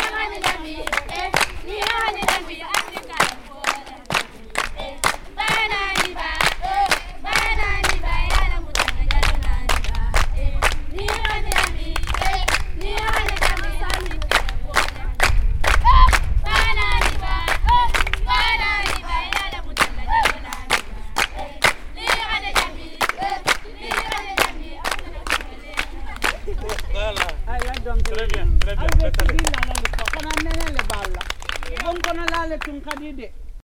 نيابة عن الأمير إيه؟ Très bien très bien Albe restez sigilla la le ko kana nene le balla. Bon kono la le tun kadi de.